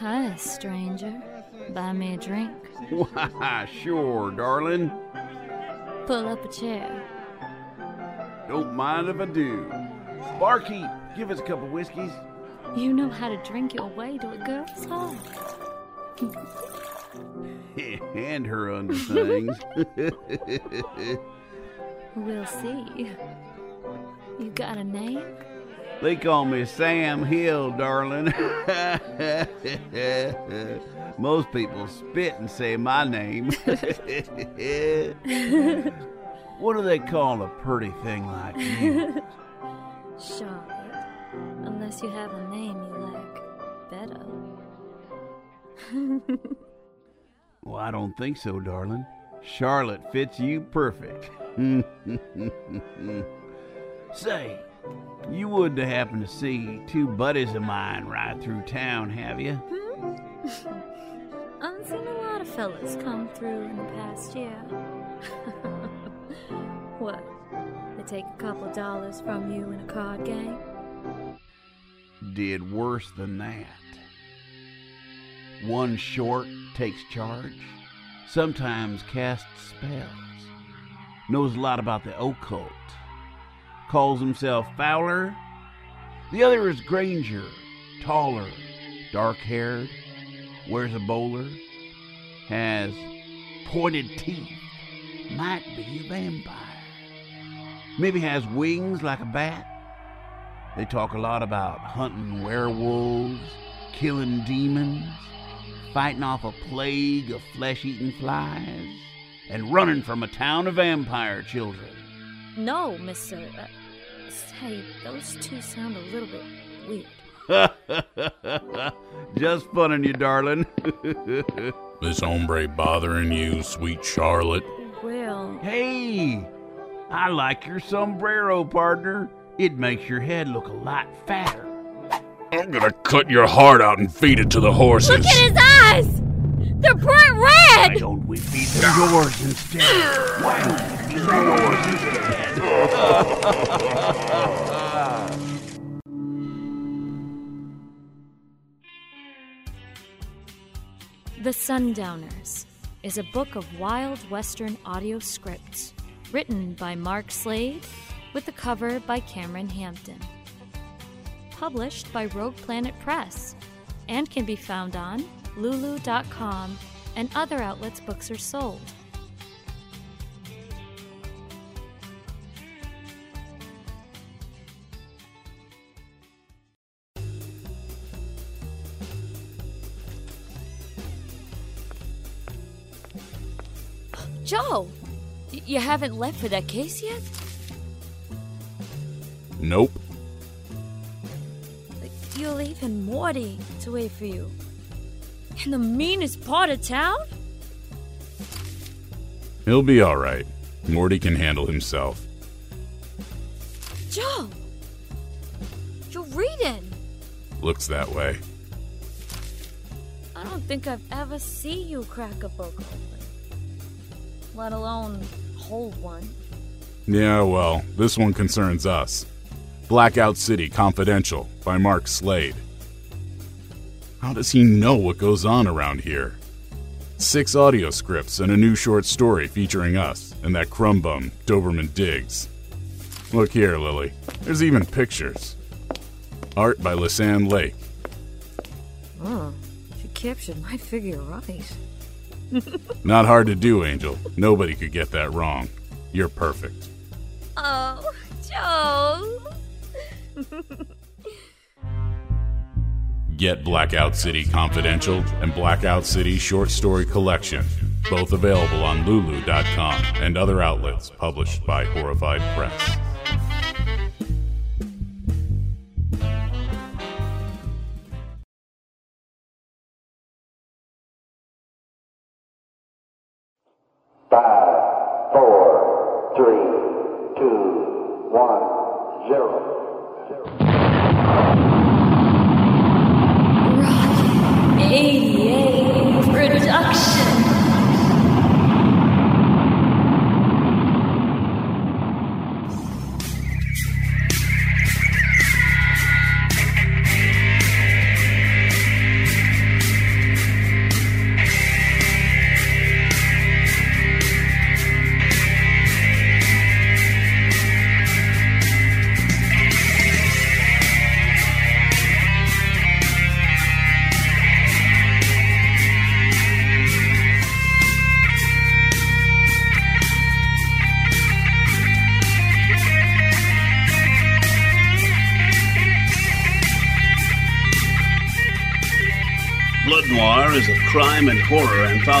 Hi, stranger. Buy me a drink. Why, sure, darling. Pull up a chair. Don't mind if I do. Barkeep, give us a couple whiskeys. You know how to drink your way to a girl's heart. and her underthings. We'll see. You got a name? they call me Sam Hill, darling. Most people spit and say my name. what do they call a pretty thing like you? Charlotte. Unless you have a name you like better. Well, I don't think so, darling. Charlotte fits you perfect. Say, you wouldn't happen to see two buddies of mine ride through town, have you? Hmm? I've seen a lot of fellas come through in the past year. what? They take a couple dollars from you in a card game? Did worse than that. One short takes charge, sometimes casts spells, knows a lot about the occult, calls himself Fowler. The other is Granger, taller, dark haired, wears a bowler, has pointed teeth, might be a vampire. Maybe has wings like a bat. They talk a lot about hunting werewolves, killing demons, fighting off a plague of flesh eating flies, and running from a town of vampire children. No, Mister. Uh, say, those two sound a little bit weird. Just funning you, darling. This hombre bothering you, sweet Charlotte? Well, hey, I like your sombrero, partner. It makes your head look a lot fatter. I'm gonna cut your heart out and feed it to the horses. look at his eyes! They're bright red! Why red! don't we feed them yours instead? Why don't we feed them yours instead? The Sundowners is a book of wild western audio scripts written by Mark Slade with the cover by Cameron Hampton. Published by Rogue Planet Press and can be found on lulu.com and other outlets books are sold. Joe, you haven't left for that case yet? Nope. You're leaving Morty to wait for you. In the meanest part of town? He'll be alright. Morty can handle himself. Joe! You're reading! Looks that way. I don't think I've ever seen you crack a book open. Let alone hold one. Yeah, well, this one concerns us. Blackout City Confidential by Mark Slade. How does he know what goes on around here? Six audio scripts and a new short story featuring us and that crumb bum, Doberman Diggs. Look here, Lily. There's even pictures. Art by Lisanne Lake. Oh, she captured my figure right. Not hard to do, Angel. Nobody could get that wrong. You're perfect. Oh, Joe! Get Blackout City Confidential and Blackout City Short Story Collection, both available on Lulu.com and other outlets published by Horrified Press. Five, four, three, two, one, zero. Rock 80.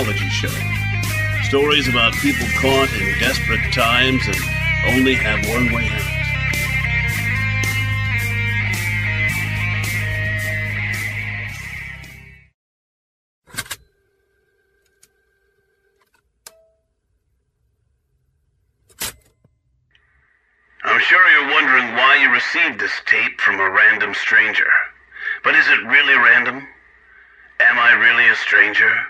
Show. Stories about people caught in desperate times and only have one way out. I'm sure you're wondering why you received this tape from a random stranger. But is it really random? Am I really a stranger?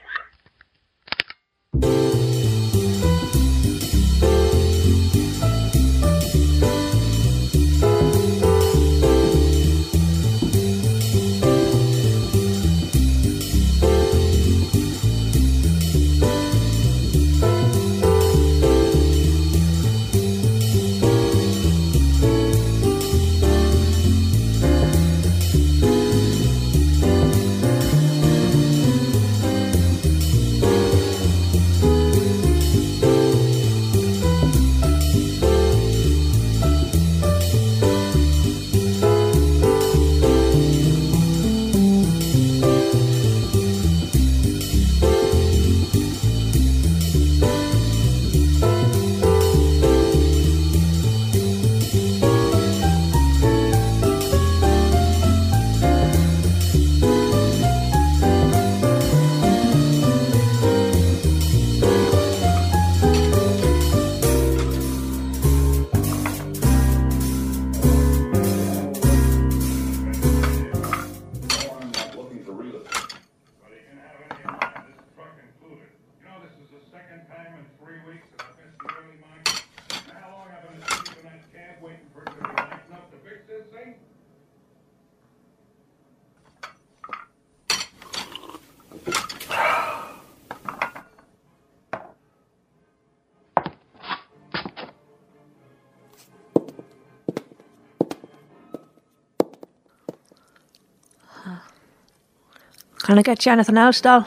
Can I get you anything else, doll?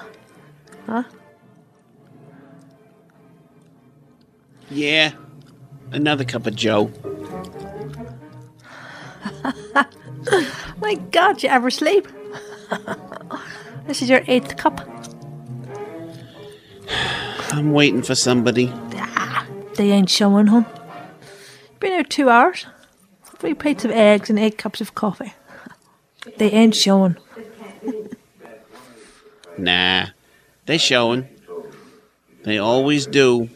Huh? Yeah, another cup of Joe. My God, you ever sleep? This is your eighth cup. I'm waiting for somebody. Ah, they ain't showing, hon. Been here two hours. Three plates of eggs and eight cups of coffee. They ain't showing. Nah, they showing. They always do.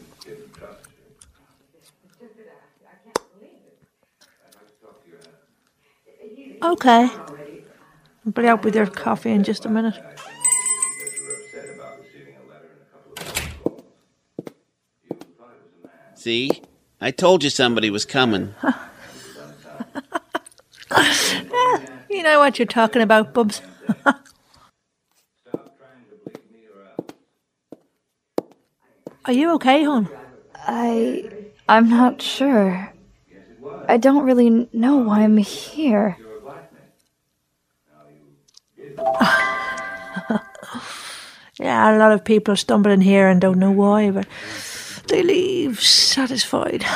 Okay. I'll be out with your coffee in just a minute. See? I told you somebody was coming. You know what you're talking about, Bubs. Are you okay, hon? I. I'm not sure. I don't really know why I'm here. Yeah, a lot of people stumble in here and don't know why, but they leave satisfied.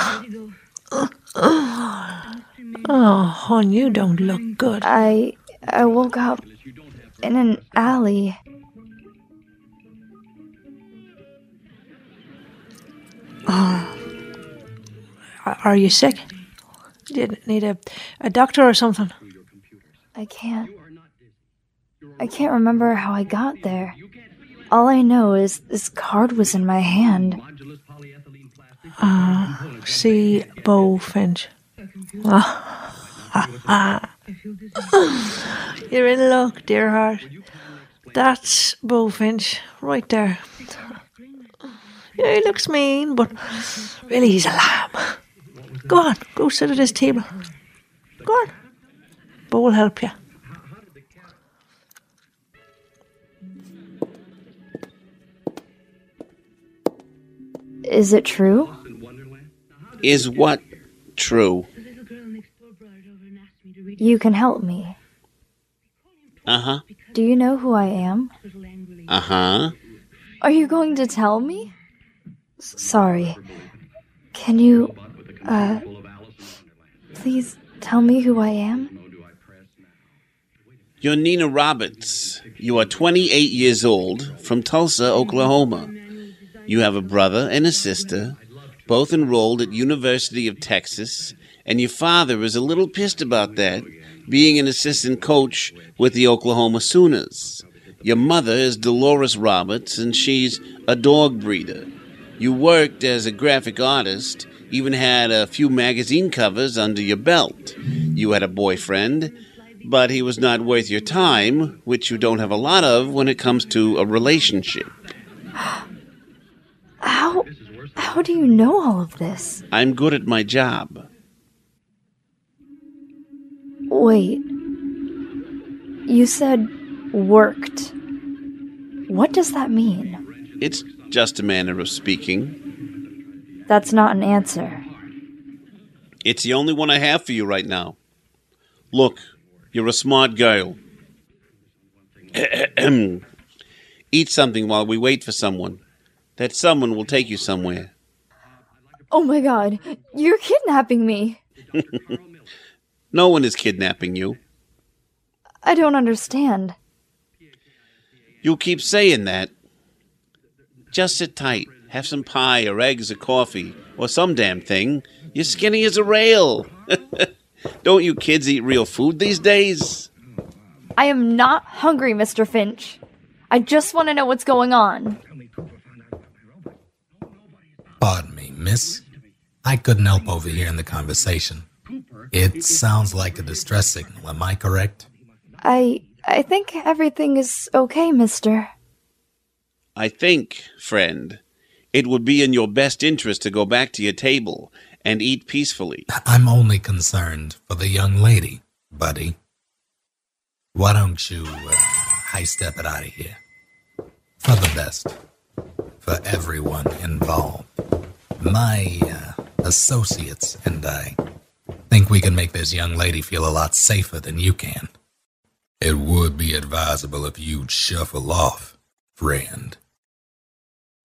Oh, hon, you don't look good. I. I woke up in an alley. Are- Are you sick? You need a, a doctor or something? I can't. I can't remember how I got there. All I know is this card was in my hand. Ah see Bo Finch. You're in luck, dear heart. That's Bo Finch, right there. Yeah, he looks mean, but really he's a lamb. Go on, go sit at his table. Go on. Bo will help you. Is it true? Is what true? you can help me. Uh huh. Do you know who I am? Uh huh. Are you going to tell me? S- sorry. Can you, uh, please tell me who I am? You're Nina Roberts. You are 28 years old from Tulsa, Oklahoma. You have a brother and a sister, both enrolled at University of Texas, and your father is a little pissed about that, being an assistant coach with the Oklahoma Sooners. Your mother is Dolores Roberts, and she's a dog breeder. You worked as a graphic artist, even had a few magazine covers under your belt. You had a boyfriend, but he was not worth your time, which you don't have a lot of when it comes to a relationship. How, how do you know all of this? I'm good at my job. Wait. You said worked. What does that mean? It's just a manner of speaking. That's not an answer. It's the only one I have for you right now. Look, you're a smart girl. Eat something while we wait for someone. That someone will take you somewhere. Oh my god, you're kidnapping me. No one is kidnapping you. I don't understand. You keep saying that. Just sit tight. Have some pie or eggs or coffee or some damn thing. You're skinny as a rail. Don't you kids eat real food these days? I am not hungry, Mr. Finch. I just want to know what's going on. Pardon me, miss. I couldn't help overhearing the conversation. It sounds like a distress signal, am I correct? I I think everything is okay, mister. I think, friend, it would be in your best interest to go back to your table and eat peacefully. I'm only concerned for the young lady, buddy. Why don't you uh, high step it out of here? For the best. For everyone involved. My uh, associates and I think we can make this young lady feel a lot safer than you can. It would be advisable if you'd shuffle off, friend.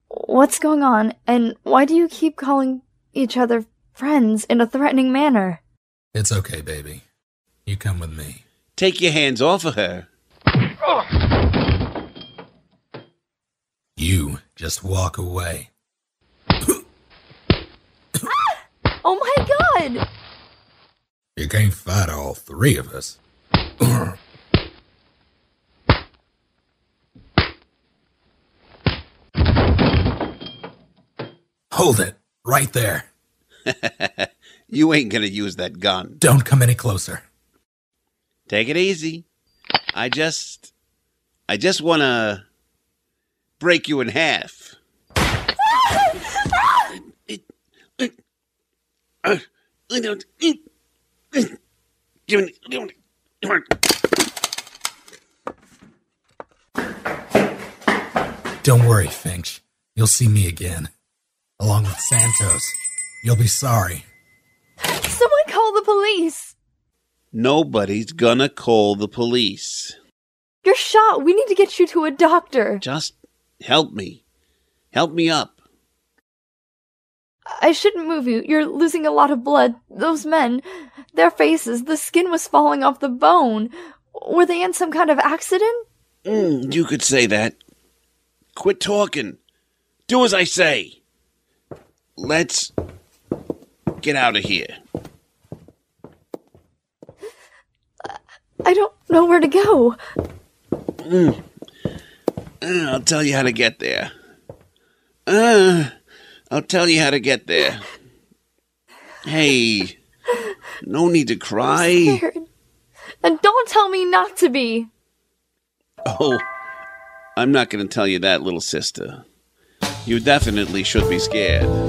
What's going on, and why do you keep calling each other friends in a threatening manner? It's okay, baby. You come with me. Take your hands off of her. You just walk away. ah! Oh my god! You can't fight all three of us. Hold it, right there. You ain't gonna use that gun. Don't come any closer. Take it easy. I just. I just wanna. Break you in half. Don't worry, Finch. You'll see me again. Along with Santos. You'll be sorry. Someone call the police! Nobody's gonna call the police. You're shot. We need to get you to a doctor. Just help me. Help me up. I shouldn't move you. You're losing a lot of blood. Those men, their faces, the skin was falling off the bone. Were they in some kind of accident? Mm, you could say that. Quit talking. Do as I say. Let's get out of here. I don't know where to go. Uh, I'll tell you how to get there. Uh, I'll tell you how to get there. Hey, no need to cry. And don't tell me not to be. Oh, I'm not going to tell you that, little sister. You definitely should be scared.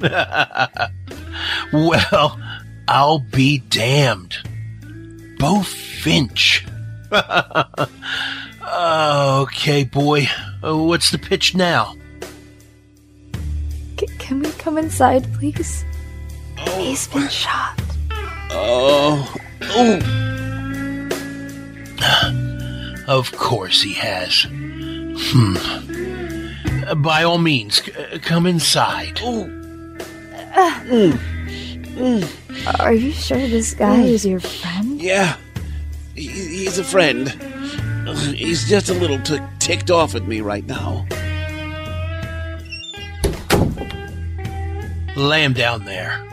Well, I'll be damned. Bo Finch. okay, boy. What's the pitch now? C- can we come inside, please? He's been shot. Oh, oh, Of course he has. Hmm. By all means, c- come inside. Are you sure this guy is your friend? yeah. He, he's a friend. He's just a little t- ticked off at me right now. Lay him down there.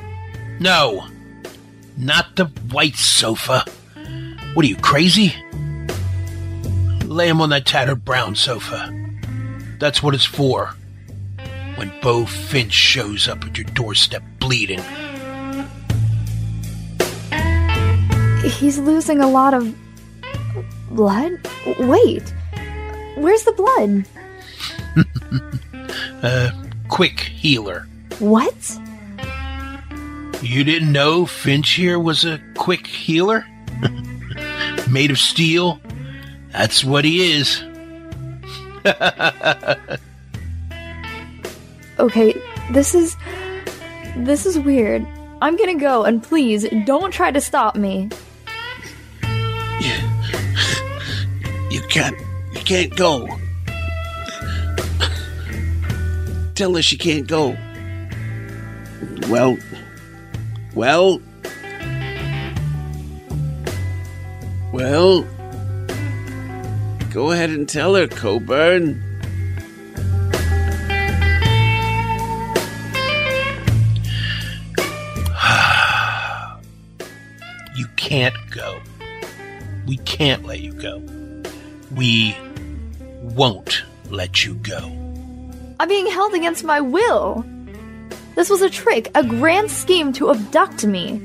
No, not the white sofa. What are you, crazy? Lay him on that tattered brown sofa. That's what it's for. When Bo Finch shows up at your doorstep bleeding. He's losing a lot of blood. Wait, where's the blood? Uh, quick healer. What? You didn't know Finch here was a quick healer? Made of steel? That's what he is. Okay, this is this is weird. I'm gonna go, and please don't try to stop me. You can't. You can't go. Tell her she can't go. Well. Well. Well. Go ahead and tell her, Coburn. Can't go. We can't let you go. We won't let you go. I'm being held against my will. This was a trick, a grand scheme to abduct me.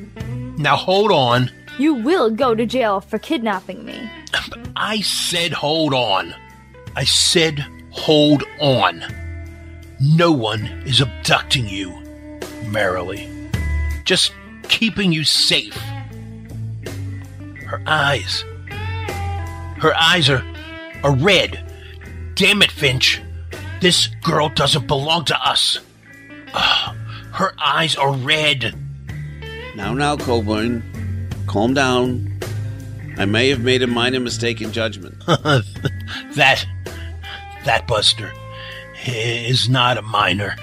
Now hold on. You will go to jail for kidnapping me. I said hold on. I said hold on. No one is abducting you, merrily. Just keeping you safe. Her eyes. Her eyes are, are red. Damn it, Finch. This girl doesn't belong to us. Ah, her eyes are red. Now, now, Coburn. Calm down. I may have made a minor mistake in judgment. that that Buster is not a minor.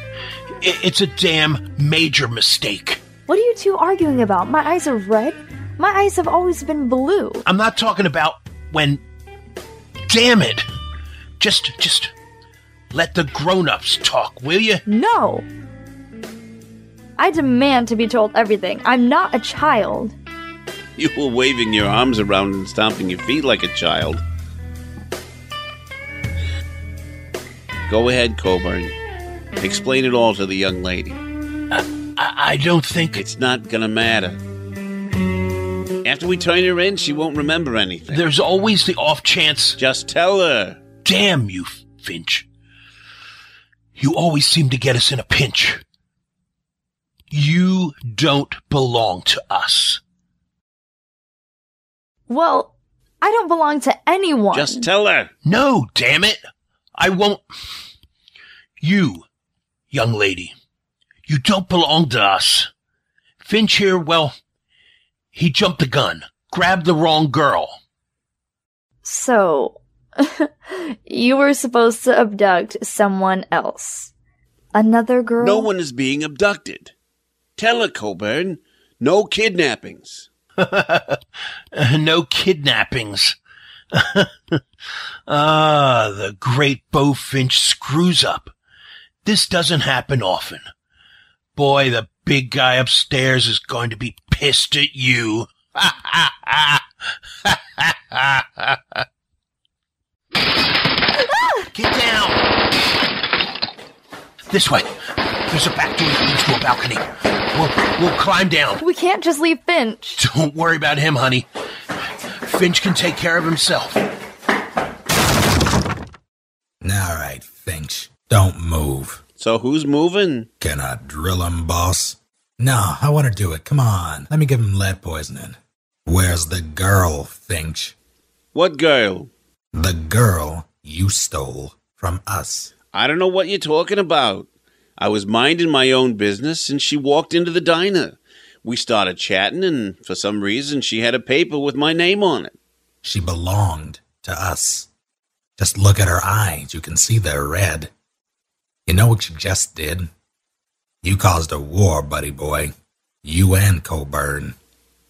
It's a damn major mistake. What are you two arguing about? My eyes are red? My eyes have always been blue. I'm not talking about when damn it. Just just let the grown-ups talk, will you? No! I demand to be told everything. I'm not a child. You were waving your arms around and stomping your feet like a child. Go ahead, Coburn. Explain it all to the young lady. I, I don't think It's not gonna matter. After we turn her in, she won't remember anything. there's always the off chance. Just tell her. Damn you, Finch. You always seem to get us in a pinch. You don't belong to us. Well, I don't belong to anyone. Just tell her. No, damn it. I won't. You, young lady, you don't belong to us. Finch here, well, he jumped the gun, grabbed the wrong girl. So, you were supposed to abduct someone else. Another girl? No one is being abducted. Tell her, Coburn. No kidnappings. no kidnappings. ah, the great Bo Finch screws up. This doesn't happen often. Boy, the big guy upstairs is going to be pissed at you. Get down! This way. There's a back door that leads to a balcony. We'll, we'll climb down. We can't just leave Finch. Don't worry about him, honey. Finch can take care of himself. All right, Finch. Don't move. So who's moving? Can I drill him, boss? No, I want to do it. Come on. Let me give him lead poisoning. Where's the girl, Finch? What girl? The girl you stole from us. I don't know what you're talking about. I was minding my own business and she walked into the diner. We started chatting and for some reason she had a paper with my name on it. She belonged to us. Just look at her eyes. You can see they're red. You know what you just did? You caused a war, buddy boy. You and Coburn.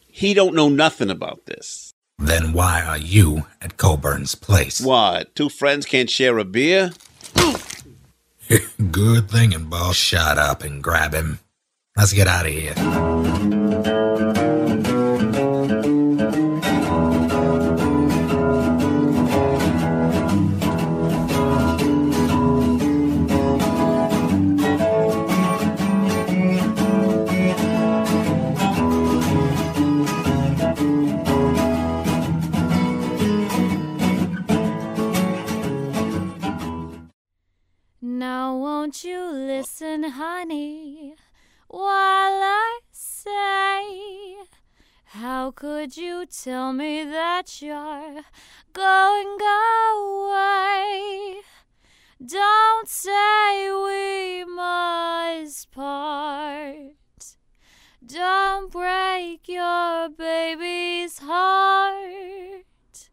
He don't know nothing about this. Then why are you at Coburn's place? What? Two friends can't share a beer? Good thinking, boss. Shut up and grab him. Let's get out of here. Won't you listen, honey, while I say, How could you tell me that you're going away? Don't say we must part. Don't break your baby's heart.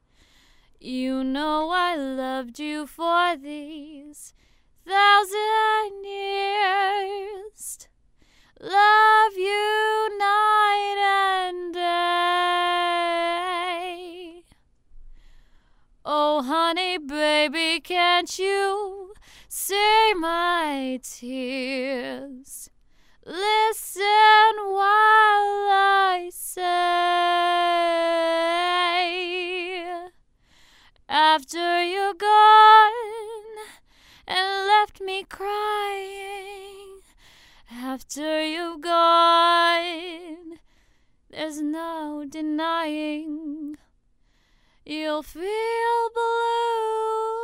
You know I loved you for these thousand years. Love you night and day. Oh, honey, baby, can't you see my tears? Listen while I say, after and left me crying, after you've gone, there's no denying you'll feel blue,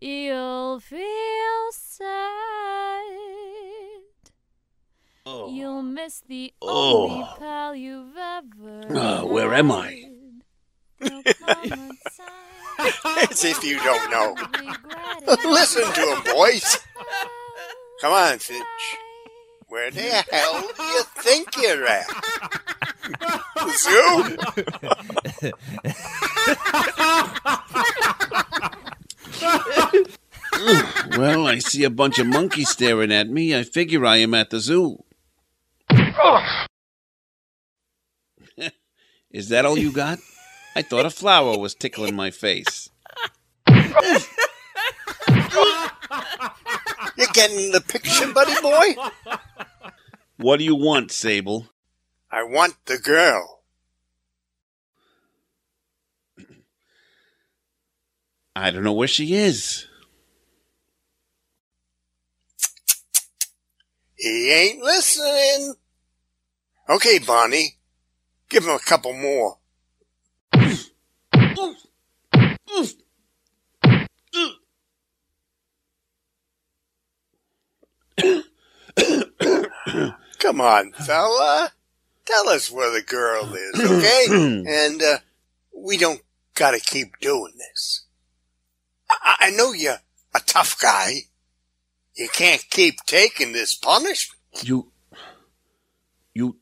you'll feel sad. You'll miss the Oh. only pal you've ever. Uh, where am I? As if you don't know. Listen to him, boys. Come on, Finch. Where the hell do you think you're at? The zoo? well, I see a bunch of monkeys staring at me. I figure I am at the zoo. Is that all you got? I thought a flower was tickling my face. You're getting the picture, buddy boy? What do you want, Sable? I want the girl. I don't know where she is. He ain't listening. Okay, Bonnie. Give him a couple more. Come on, fella. Tell us where the girl is, okay? and uh, we don't gotta keep doing this. I, I know you're a tough guy. You can't keep taking this punishment. You. You.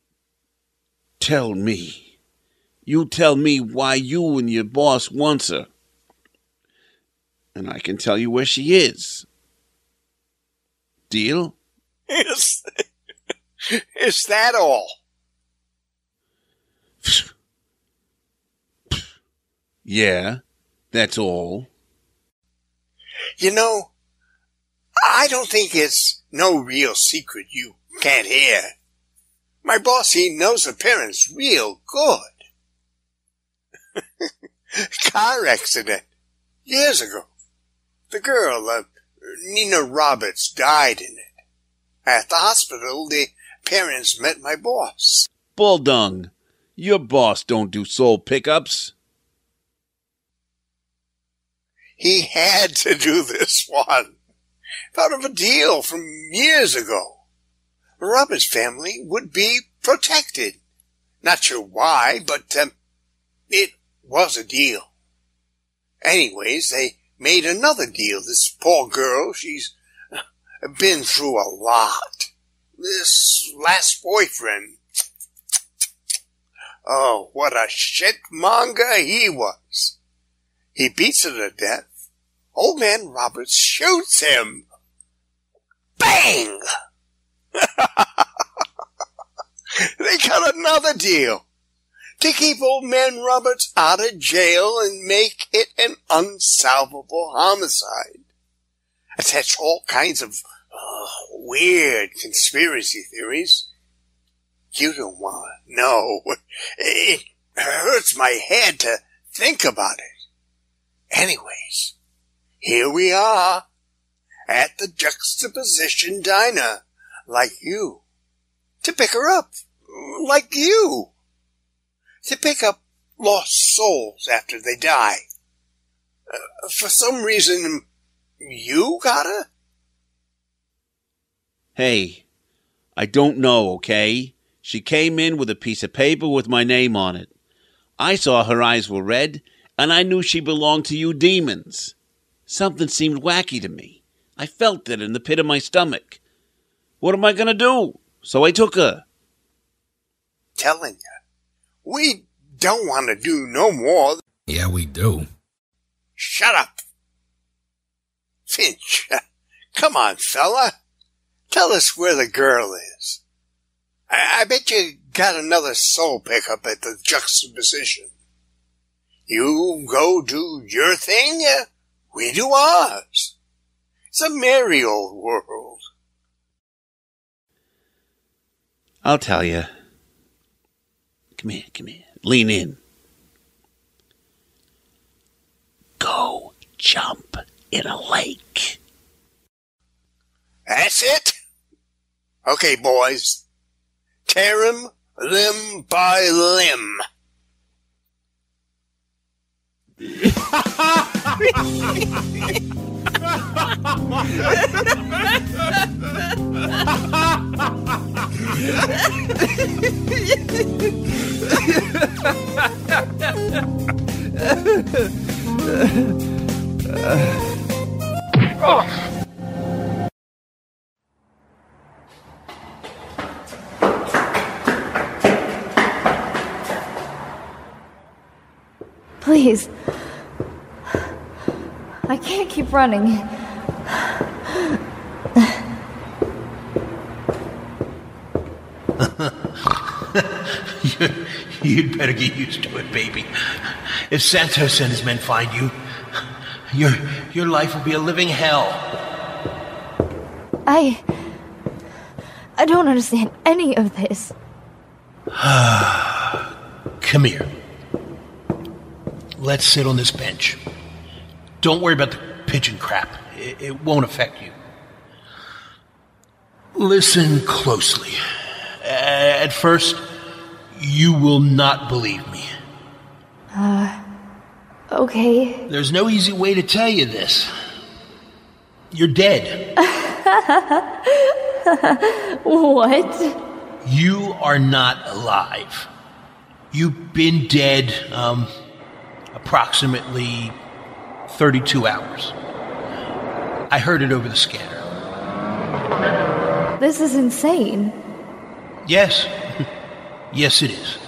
Tell me. You tell me why you and your boss wants her. And I can tell you where she is. Deal? Is, is that all? Yeah, that's all. You know, I don't think it's no real secret you can't hear. My boss, he knows her parents real good. Car accident years ago. The girl, uh, Nina Roberts, died in it. At the hospital, the parents met my boss. Bulldung, your boss don't do soul pickups. He had to do this one. part of a deal from years ago. The Robert's family would be protected. Not sure why, but um, it was a deal. Anyways, they made another deal. This poor girl, she's been through a lot. This last boyfriend. Oh, what a shitmonger he was. He beats her to death. Old man Roberts shoots him. Bang! they got another deal to keep old man Roberts out of jail and make it an unsolvable homicide. Attach all kinds of uh, weird conspiracy theories. You don't want to know. It hurts my head to think about it. Anyways, here we are at the juxtaposition diner, like you, to pick her up, like you to pick up lost souls after they die. Uh, for some reason, you gotta? Hey, I don't know, okay? She came in with a piece of paper with my name on it. I saw her eyes were red, and I knew she belonged to you demons. Something seemed wacky to me. I felt it in the pit of my stomach. What am I going to do? So I took her. Telling you. We don't want to do no more. Yeah, we do. Shut up. Finch, come on, fella. Tell us where the girl is. I, I bet you got another soul pickup at the juxtaposition. You go do your thing, we do ours. It's a merry old world. I'll tell you. Come here, come here. Lean in. Go jump in a lake. That's it? Okay, boys. Tear him limb by limb. Please. I can't keep running. You'd better get used to it, baby. If Santos and his men find you, your your life will be a living hell. I. I don't understand any of this. Come here. Let's sit on this bench. Don't worry about the pigeon crap. It, it won't affect you. Listen closely. At first, you will not believe me. Uh. Okay. There's no easy way to tell you this. You're dead. what? You are not alive. You've been dead, um, approximately 32 hours. I heard it over the scanner. This is insane. Yes. yes, it is.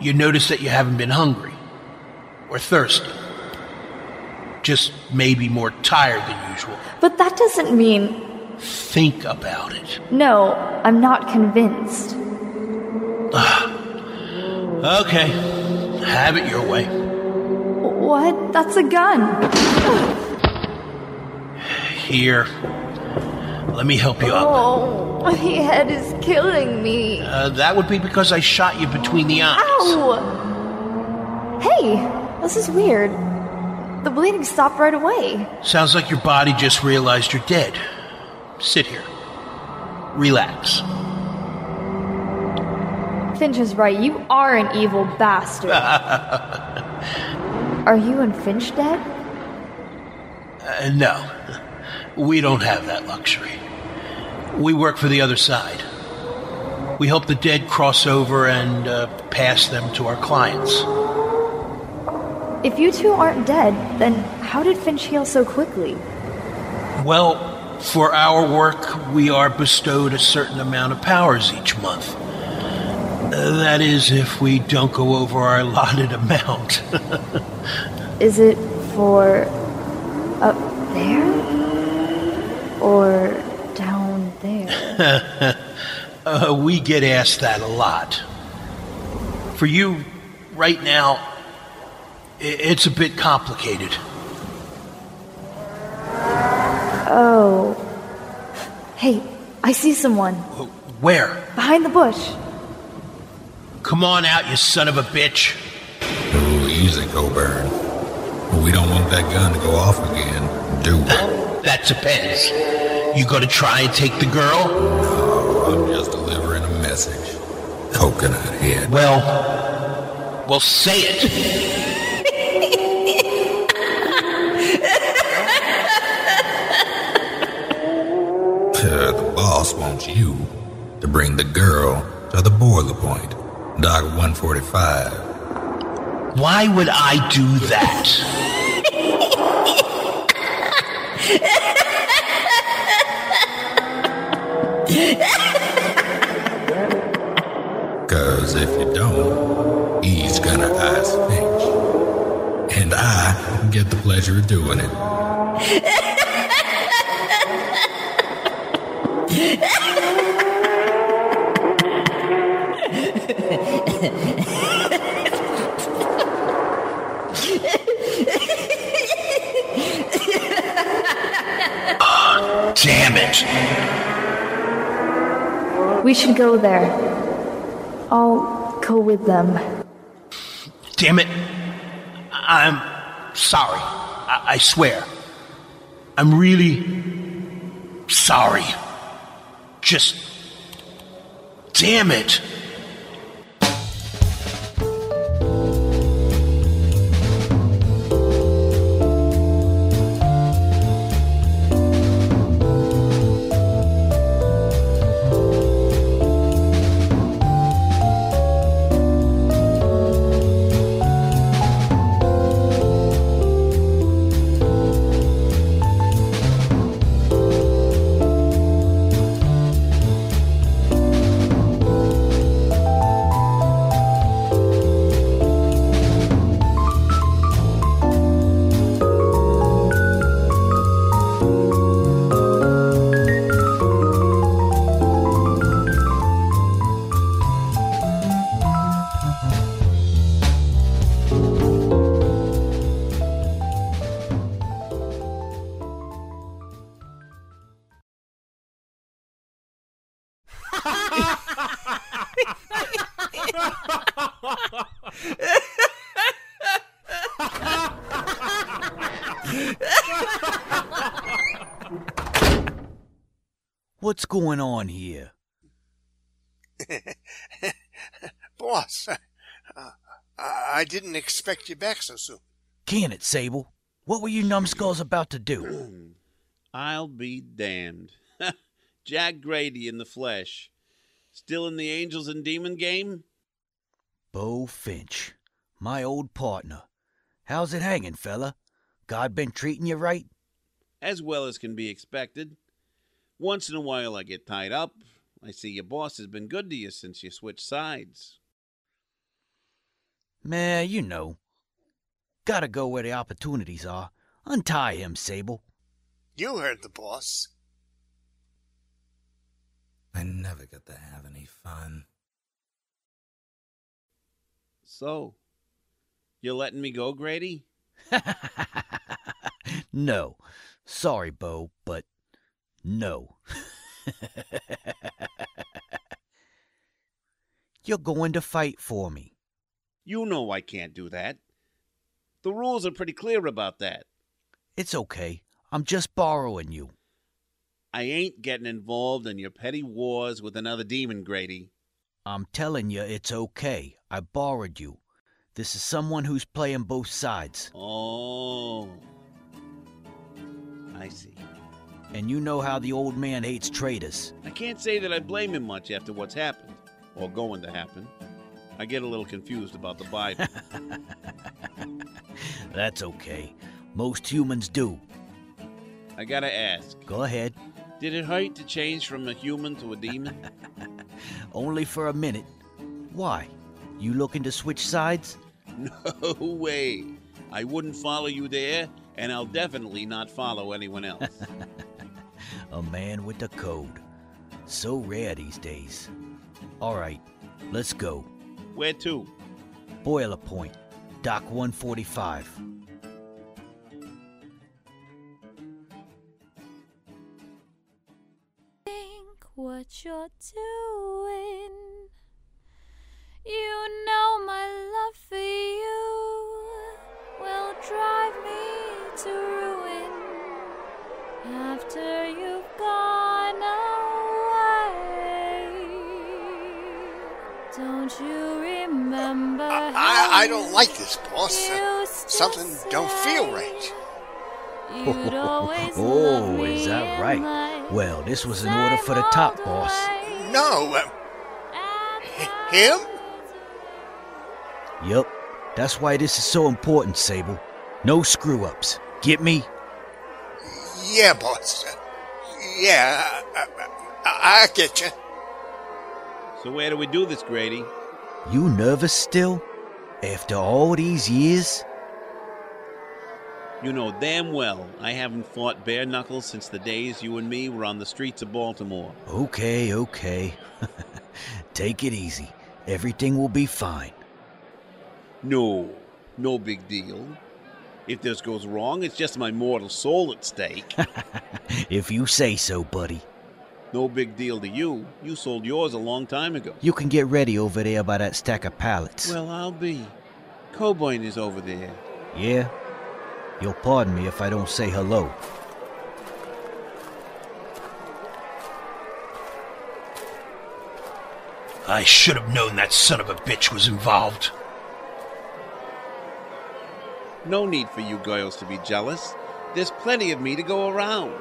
You notice that you haven't been hungry or thirsty. Just maybe more tired than usual. But that doesn't mean. Think about it. No, I'm not convinced. okay. Have it your way. What? That's a gun. Here. Let me help you up. Oh, my head is killing me. Uh, that would be because I shot you between the eyes. Ow! Hey, this is weird. The bleeding stopped right away. Sounds like your body just realized you're dead. Sit here. Relax. Finch is right. You are an evil bastard. are you and Finch dead? Uh, no. We don't have that luxury. We work for the other side. We help the dead cross over and uh, pass them to our clients. If you two aren't dead, then how did Finch heal so quickly? Well, for our work, we are bestowed a certain amount of powers each month. That is, if we don't go over our allotted amount. Is it for up there? Or down there? uh, we get asked that a lot. For you, right now, it's a bit complicated. Oh. Hey, I see someone. Where? Behind the bush. Come on out, you son of a bitch. Ooh, easy, Coburn. We don't want that gun to go off again, do we? That depends. You gonna try and take the girl? No, I'm just delivering a message. Coconut head. Well, well, say it. Uh, the boss wants you to bring the girl to the boiler point, Dock 145. Why would I do that? Cause if you don't, he's gonna ice Finch. And I get the pleasure of doing it. We should go there. I'll go with them. Damn it. I'm sorry. I, I swear. I'm really sorry. Just. Damn it. Expect you back so soon. Can it, Sable? What were you numbskulls about to do? I'll be damned. Jack Grady in the flesh. Still in the Angels and Demon game? Bo Finch, my old partner. How's it hanging, fella? God been treating you right? As well as can be expected. Once in a while I get tied up. I see your boss has been good to you since you switched sides. Man, you know. Gotta go where the opportunities are. Untie him, Sable. You heard the boss. I never get to have any fun. So, you're letting me go, Grady? No. Sorry, Bo, but no. You're going to fight for me. You know I can't do that. The rules are pretty clear about that. It's okay. I'm just borrowing you. I ain't getting involved in your petty wars with another demon, Grady. I'm telling you, it's okay. I borrowed you. This is someone who's playing both sides. Oh. I see. And you know how the old man hates traitors. I can't say that I blame him much after what's happened, or going to happen. I get a little confused about the Bible. That's okay. Most humans do. I gotta ask, Go ahead. did it hurt to change from a human to a demon? Only for a minute. Why? You looking to switch sides? No way. I wouldn't follow you there, and I'll definitely not follow anyone else. A man with a code. So rare these days. All right, let's go. Where to? Boiler Point, Dock 145. Think what you're doing. You know my love for you will drive me to ruin after you've gone away. Don't you remember? I, I don't like this, boss. Uh, something don't feel right. Oh, is that right? Well, this was an order for the top boss. No, uh, him? Yup, that's why this is so important, Sable. No screw ups. Get me? Yeah, boss. Uh, yeah, I, I, I get you. So where do we do this, Grady? You nervous still? After all these years? You know damn well I haven't fought bare knuckles since the days you and me were on the streets of Baltimore. Okay, okay. Take it easy. Everything will be fine. No, no big deal. If this goes wrong, it's just my mortal soul at stake. If you say so, buddy. No big deal to you. You sold yours a long time ago. You can get ready over there by that stack of pallets. Well, I'll be. Coburn is over there. Yeah? You'll pardon me if I don't say hello. I should have known that son of a bitch was involved. No need for you girls to be jealous. There's plenty of me to go around.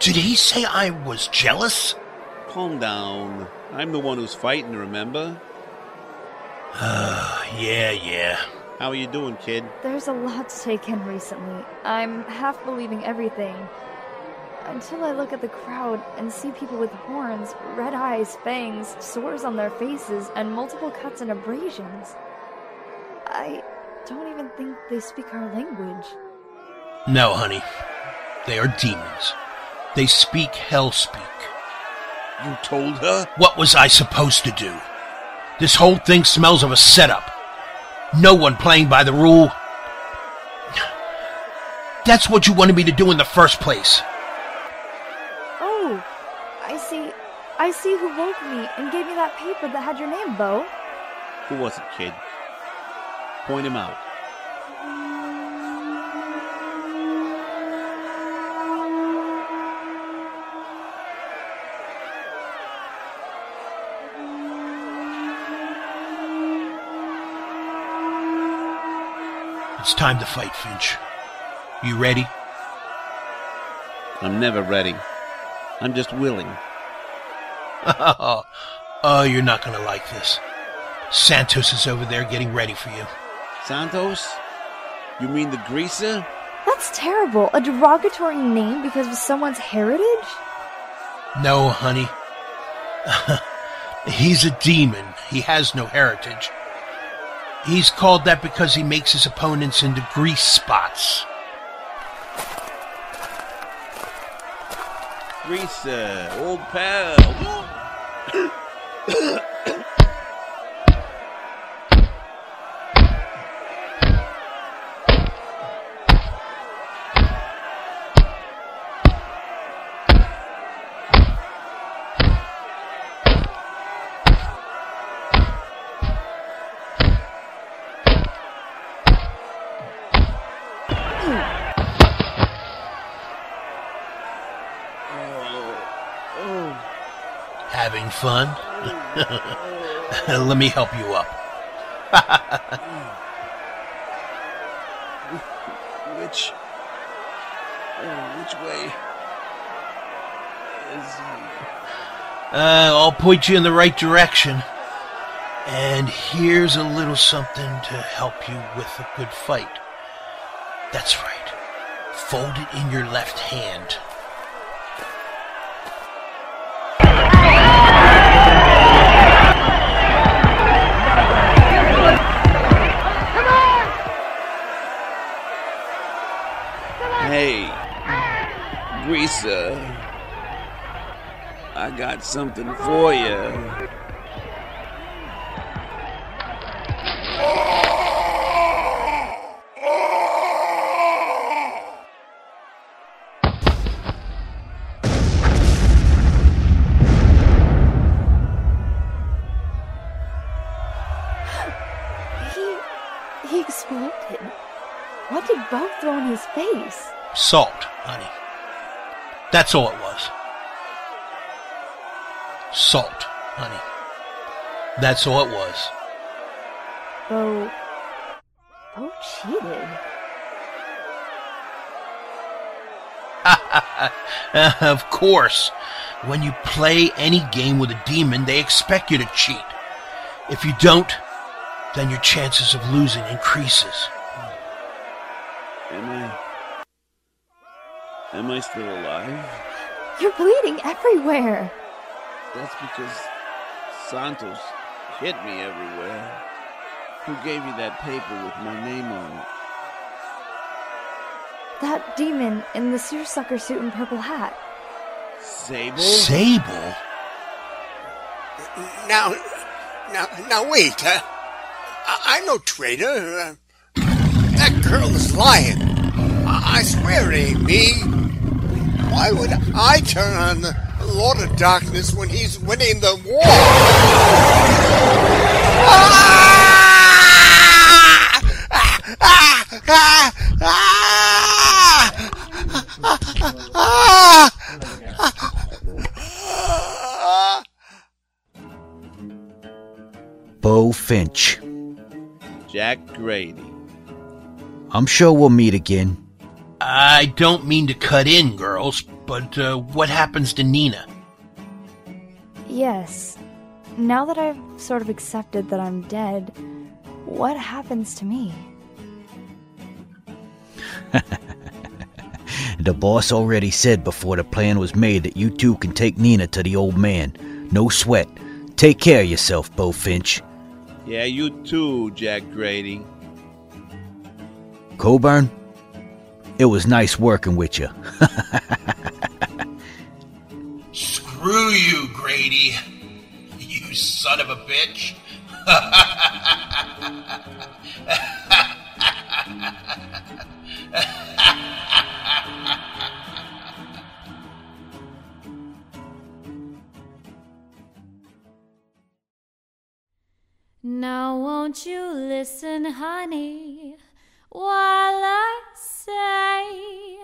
Did he say I was jealous? Calm down. I'm the one who's fighting, remember? Ah, yeah, yeah. How are you doing, kid? There's a lot to take in recently. I'm half believing everything. Until I look at the crowd and see people with horns, red eyes, fangs, sores on their faces, and multiple cuts and abrasions. I don't even think they speak our language. No, honey. They are demons. They speak hell speak. You told her? What was I supposed to do? This whole thing smells of a setup. No one playing by the rule. That's what you wanted me to do in the first place. Oh, I see. I see who woke me and gave me that paper that had your name, Bo. Who was it, kid? Point him out. It's time to fight, Finch. You ready? I'm never ready. I'm just willing. oh, you're not gonna like this. Santos is over there getting ready for you. Santos? You mean the greaser? That's terrible. A derogatory name because of someone's heritage? No, honey. He's a demon. He has no heritage. He's called that because he makes his opponents into grease spots. Greaser, uh, old pal. fun? Let me help you up. Which Uh, which way is he? Uh, I'll point you in the right direction. And here's a little something to help you with a good fight. That's right. Fold it in your left hand. I got something for you. He. he exploded. What did Bo throw in his face? Salt, honey. That's all it was. Salt, honey. That's all it was. Bo. Bo cheated. of course. When you play any game with a demon, they expect you to cheat. If you don't, then your chances of losing increases. Am I. Am I still alive? You're bleeding everywhere. That's because Santos hit me everywhere. Who gave you that paper with my name on it? That demon in the seersucker suit and purple hat. Sable? Sable? Now, now, now wait. Uh, I, I'm no traitor. Uh, that girl is lying. I, I swear it ain't me. Why would I turn on the Lord of Darkness when he's winning the war? Bo Finch. Jack Grady. I'm sure we'll meet again. I don't mean to cut in, girls, but uh, what happens to Nina? Yes. Now that I've sort of accepted that I'm dead, what happens to me? The boss already said before the plan was made that you two can take Nina to the old man. No sweat. Take care of yourself, Bo Finch. Yeah, you too, Jack Grady. Coburn, it was nice working with you. Screw you, Grady. You son of a bitch. Now won't you listen, honey, while I say,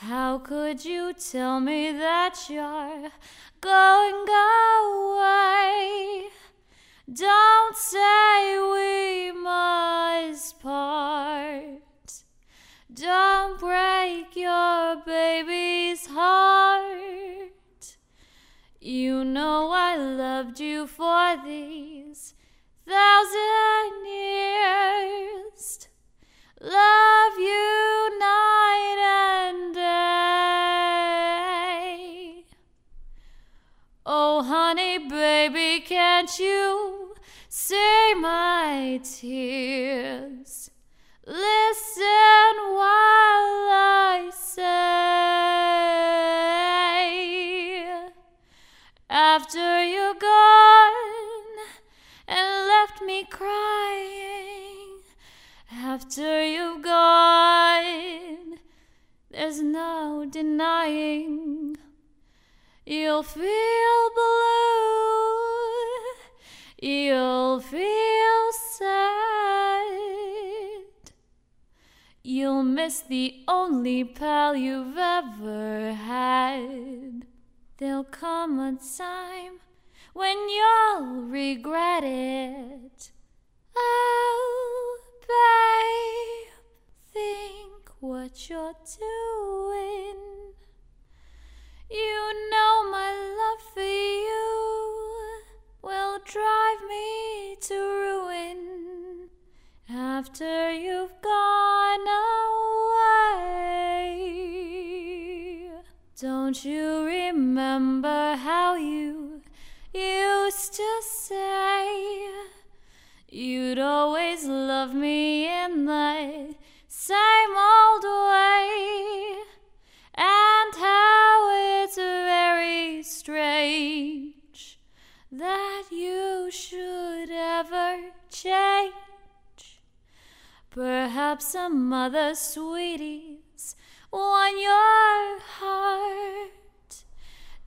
How could you tell me that you're going away? Don't say we must part. Don't break your baby's heart. You know I loved you for these thousand years. Love you night and day. Oh, honey, baby, can't you see my tears? Listen while I say, after you're gone and left me crying, after you've gone, there's no denying you'll feel blue, you'll feel sad. You'll miss the only pal you've ever had. There'll come a time when you'll regret it. Oh, babe. Think what you're doing. You know my love for you will drive me to ruin after you've gone away. Don't you remember how you used to say? You'd always love me in the same old way? And how it's very strange that you should ever change. Perhaps some other sweeties won your heart,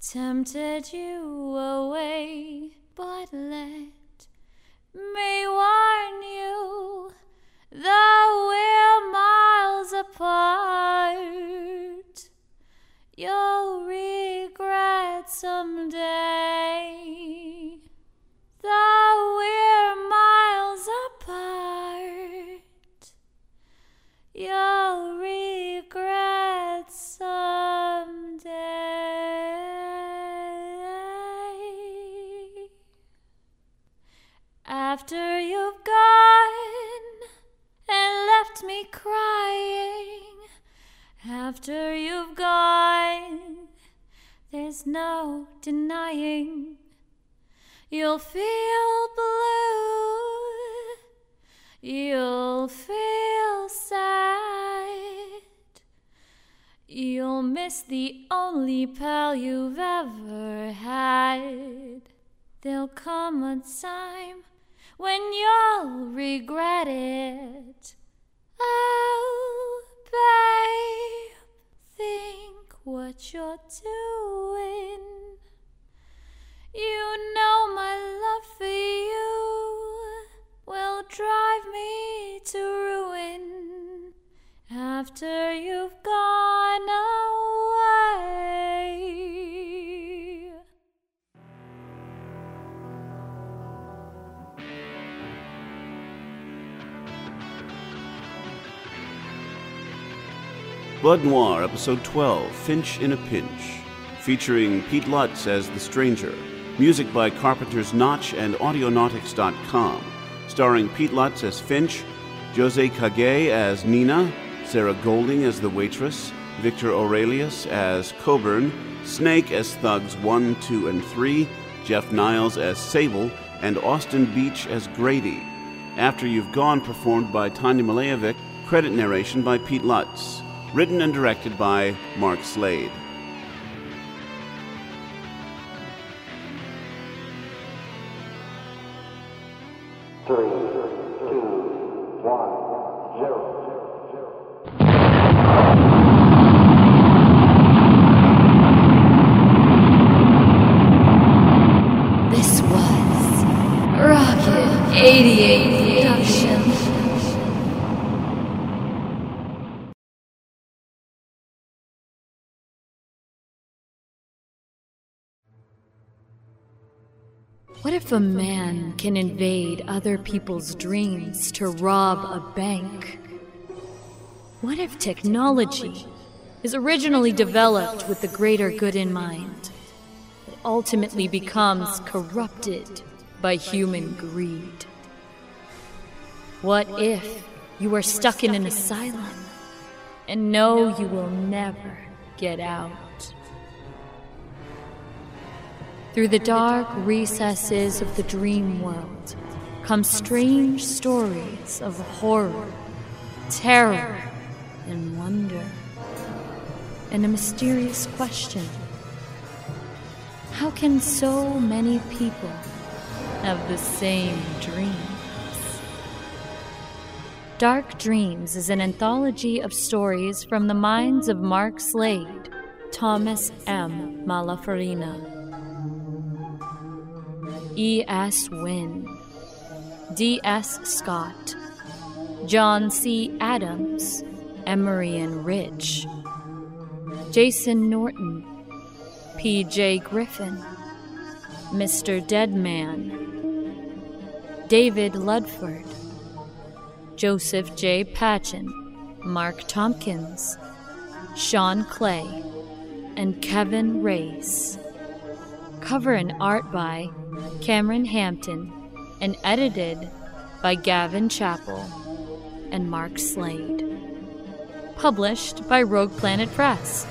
tempted you away, but let me warn you, though we're miles apart, you'll regret someday. After you've gone, there's no denying you'll feel blue, you'll feel sad, you'll miss the only pal you've ever had. There'll come a time when you'll regret it. Oh, babe, think what you're doing. You know my love for you will drive me to ruin after you've gone away. Blood Noir, Episode 12 Finch in a Pinch, featuring Pete Lutz as the stranger. Music by Carpenter's Notch and Audionautix.com. Starring Pete Lutz as Finch, Jose Kage as Nina, Sarah Golding as the waitress, Victor Aurelius as Coburn, Snake as Thugs 1, 2, and 3, Jeff Niles as Sable, and Austin Beach as Grady. After You've Gone, performed by Tanya Malayevic, credit narration by Pete Lutz. Written and directed by Mark Slade. A man can invade other people's dreams to rob a bank? What if technology is originally developed with the greater good in mind, but ultimately becomes corrupted by human greed? What if you are stuck in an asylum and know you will never get out? Through the dark recesses of the dream world come strange stories of horror, terror, and wonder. And a mysterious question How can so many people have the same dreams? Dark Dreams is an anthology of stories from the minds of Mark Slade, Thomas M. Malafarina. E. S. Wynn, D. S. Scott, John C. Adams, Emerian Rich, Jason Norton, P. J. Griffin, Mr. Deadman, David Ludford, Joseph J. Patchen, Mark Tompkins, Sean Clay, and Kevin Race. Cover and art by Cameron Hampton and edited by Gavin Chappell. and Mark Slade. Published by Rogue Planet Press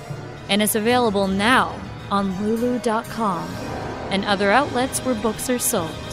and is available now on Lulu.com and other outlets where books are sold.